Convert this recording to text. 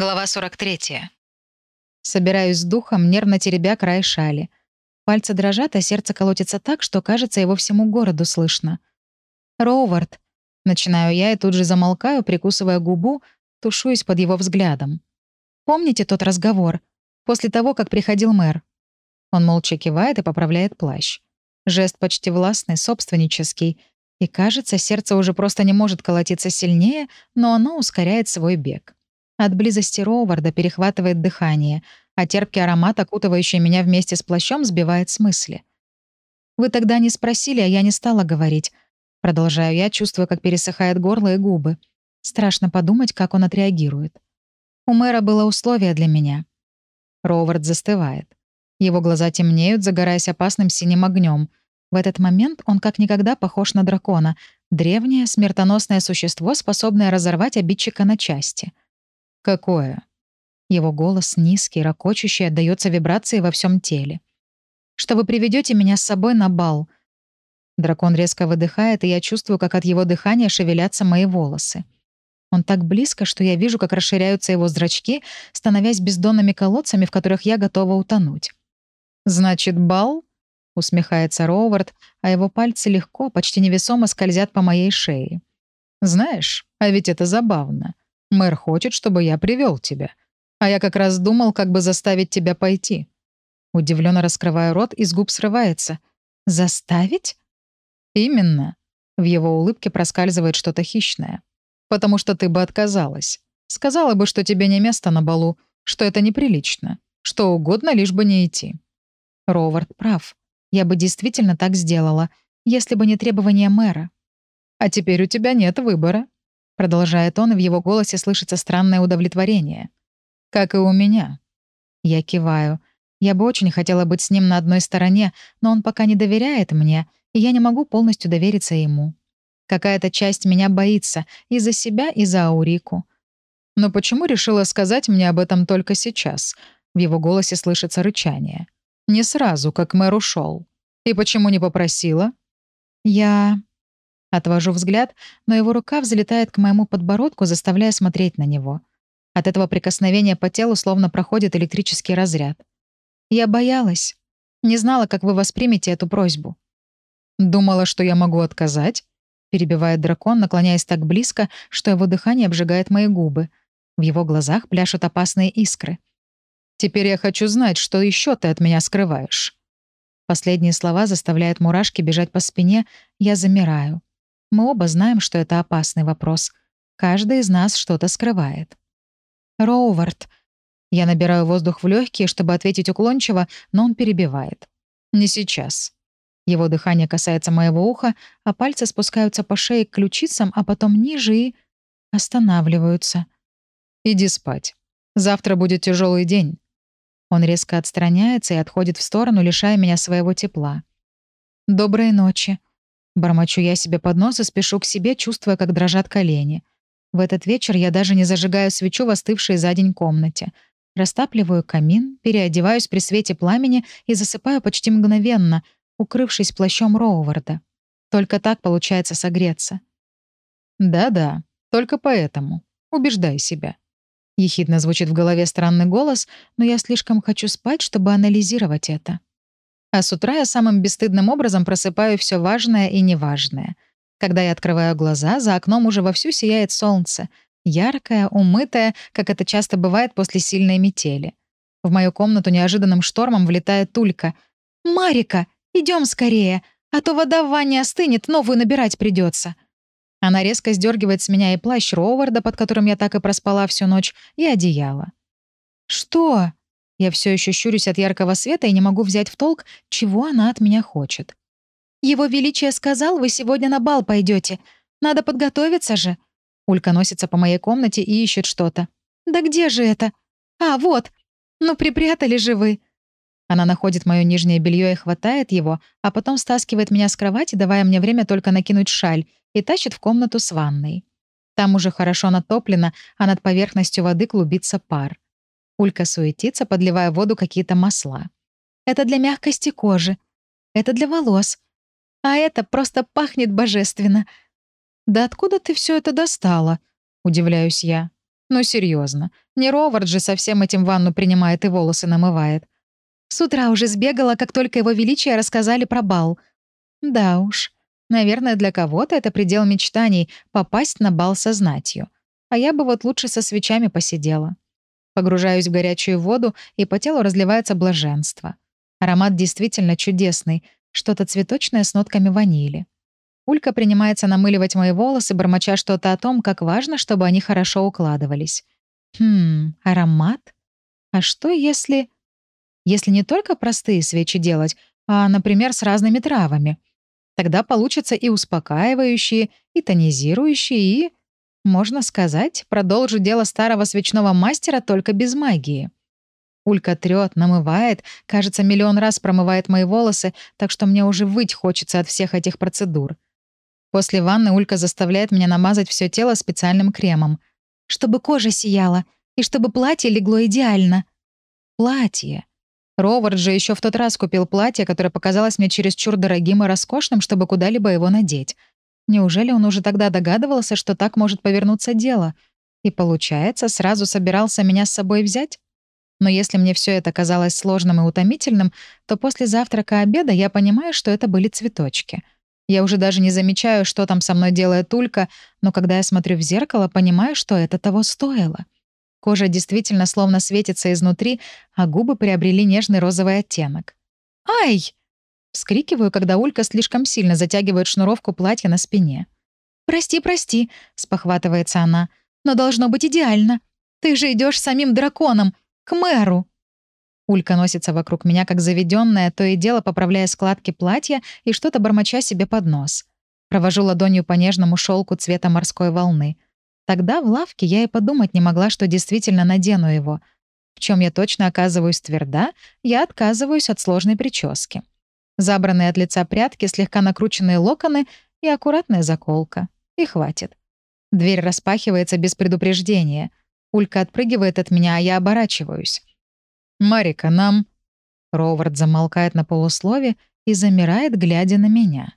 Глава 43. Собираюсь с духом, нервно теребя край шали. Пальцы дрожат, а сердце колотится так, что, кажется, его всему городу слышно. «Роувард», — начинаю я и тут же замолкаю, прикусывая губу, тушуюсь под его взглядом. «Помните тот разговор? После того, как приходил мэр?» Он молча кивает и поправляет плащ. Жест почти властный, собственнический. И кажется, сердце уже просто не может колотиться сильнее, но оно ускоряет свой бег. От близости Роуварда перехватывает дыхание, а терпкий аромат, окутывающий меня вместе с плащом, сбивает с мысли. «Вы тогда не спросили, а я не стала говорить». Продолжаю я, чувствуя, как пересыхает горло и губы. Страшно подумать, как он отреагирует. У мэра было условие для меня. Роувард застывает. Его глаза темнеют, загораясь опасным синим огнем. В этот момент он как никогда похож на дракона, древнее, смертоносное существо, способное разорвать обидчика на части — «Какое?» Его голос низкий, ракочущий, отдаётся вибрации во всем теле. «Что вы приведете меня с собой на бал?» Дракон резко выдыхает, и я чувствую, как от его дыхания шевелятся мои волосы. Он так близко, что я вижу, как расширяются его зрачки, становясь бездонными колодцами, в которых я готова утонуть. «Значит, бал?» — усмехается Роувард, а его пальцы легко, почти невесомо скользят по моей шее. «Знаешь, а ведь это забавно. Мэр хочет, чтобы я привел тебя. А я как раз думал, как бы заставить тебя пойти». Удивленно раскрываю рот, из губ срывается. «Заставить?» «Именно». В его улыбке проскальзывает что-то хищное. «Потому что ты бы отказалась. Сказала бы, что тебе не место на балу, что это неприлично, что угодно, лишь бы не идти». Ровард прав. Я бы действительно так сделала, если бы не требования мэра. А теперь у тебя нет выбора. Продолжает он, и в его голосе слышится странное удовлетворение. «Как и у меня». Я киваю. Я бы очень хотела быть с ним на одной стороне, но он пока не доверяет мне, и я не могу полностью довериться ему. Какая-то часть меня боится и за себя, и за Аурику. «Но почему решила сказать мне об этом только сейчас?» В его голосе слышится рычание. «Не сразу, как мэр ушел. И почему не попросила?» «Я...» Отвожу взгляд, но его рука взлетает к моему подбородку, заставляя смотреть на него. От этого прикосновения по телу словно проходит электрический разряд. Я боялась. Не знала, как вы воспримете эту просьбу. «Думала, что я могу отказать?» — перебивает дракон, наклоняясь так близко, что его дыхание обжигает мои губы. В его глазах пляшут опасные искры. «Теперь я хочу знать, что еще ты от меня скрываешь». Последние слова заставляют мурашки бежать по спине, я замираю. Мы оба знаем, что это опасный вопрос. Каждый из нас что-то скрывает. Роувард. Я набираю воздух в легкие, чтобы ответить уклончиво, но он перебивает. Не сейчас. Его дыхание касается моего уха, а пальцы спускаются по шее к ключицам, а потом ниже и останавливаются. Иди спать. Завтра будет тяжелый день. Он резко отстраняется и отходит в сторону, лишая меня своего тепла. Доброй ночи. Бормочу я себе под нос и спешу к себе, чувствуя, как дрожат колени. В этот вечер я даже не зажигаю свечу в остывшей за день комнате. Растапливаю камин, переодеваюсь при свете пламени и засыпаю почти мгновенно, укрывшись плащом Роуварда. Только так получается согреться. «Да-да, только поэтому. Убеждай себя». Ехидно звучит в голове странный голос, но я слишком хочу спать, чтобы анализировать это. А с утра я самым бесстыдным образом просыпаю все важное и неважное. Когда я открываю глаза, за окном уже вовсю сияет солнце. Яркое, умытое, как это часто бывает после сильной метели. В мою комнату неожиданным штормом влетает Тулька. «Марика, идем скорее, а то вода в ванне остынет, новую набирать придется. Она резко сдергивает с меня и плащ Роуварда, под которым я так и проспала всю ночь, и одеяло. «Что?» Я все еще щурюсь от яркого света и не могу взять в толк, чего она от меня хочет. «Его Величие сказал, вы сегодня на бал пойдете. Надо подготовиться же». Улька носится по моей комнате и ищет что-то. «Да где же это? А, вот. Ну, припрятали же вы». Она находит мое нижнее белье и хватает его, а потом стаскивает меня с кровати, давая мне время только накинуть шаль, и тащит в комнату с ванной. Там уже хорошо натоплено, а над поверхностью воды клубится пар. Улька суетится, подливая воду какие-то масла. «Это для мягкости кожи. Это для волос. А это просто пахнет божественно». «Да откуда ты все это достала?» — удивляюсь я. Ну, серьезно, не Ровард же со всем этим ванну принимает и волосы намывает. С утра уже сбегала, как только его величие рассказали про бал. Да уж, наверное, для кого-то это предел мечтаний — попасть на бал со знатью. А я бы вот лучше со свечами посидела. Погружаюсь в горячую воду, и по телу разливается блаженство. Аромат действительно чудесный, что-то цветочное с нотками ванили. Улька принимается намыливать мои волосы, бормоча что-то о том, как важно, чтобы они хорошо укладывались. Хм, аромат? А что если... Если не только простые свечи делать, а, например, с разными травами? Тогда получится и успокаивающие, и тонизирующие, и, можно сказать, продолжу дело старого свечного мастера только без магии. Улька трёт, намывает, кажется, миллион раз промывает мои волосы, так что мне уже выть хочется от всех этих процедур. После ванны Улька заставляет меня намазать все тело специальным кремом. Чтобы кожа сияла, и чтобы платье легло идеально. Платье. Ровард же еще в тот раз купил платье, которое показалось мне чересчур дорогим и роскошным, чтобы куда-либо его надеть. Неужели он уже тогда догадывался, что так может повернуться дело? И, получается, сразу собирался меня с собой взять? Но если мне все это казалось сложным и утомительным, то после завтрака обеда я понимаю, что это были цветочки. Я уже даже не замечаю, что там со мной делает Улька, но когда я смотрю в зеркало, понимаю, что это того стоило. Кожа действительно словно светится изнутри, а губы приобрели нежный розовый оттенок. «Ай!» — вскрикиваю, когда Улька слишком сильно затягивает шнуровку платья на спине. «Прости, прости», — спохватывается она, — «но должно быть идеально. Ты же идешь самим драконом, к мэру!» Улька носится вокруг меня, как заведенная, то и дело поправляя складки платья и что-то бормоча себе под нос. Провожу ладонью по нежному шелку цвета морской волны. Тогда в лавке я и подумать не могла, что действительно надену его. В чем я точно оказываюсь тверда, я отказываюсь от сложной прически. Забранные от лица прятки, слегка накрученные локоны и аккуратная заколка. И хватит. Дверь распахивается без предупреждения. Улька отпрыгивает от меня, а я оборачиваюсь. «Марика, нам...» Ровард замолкает на полуслове и замирает, глядя на меня.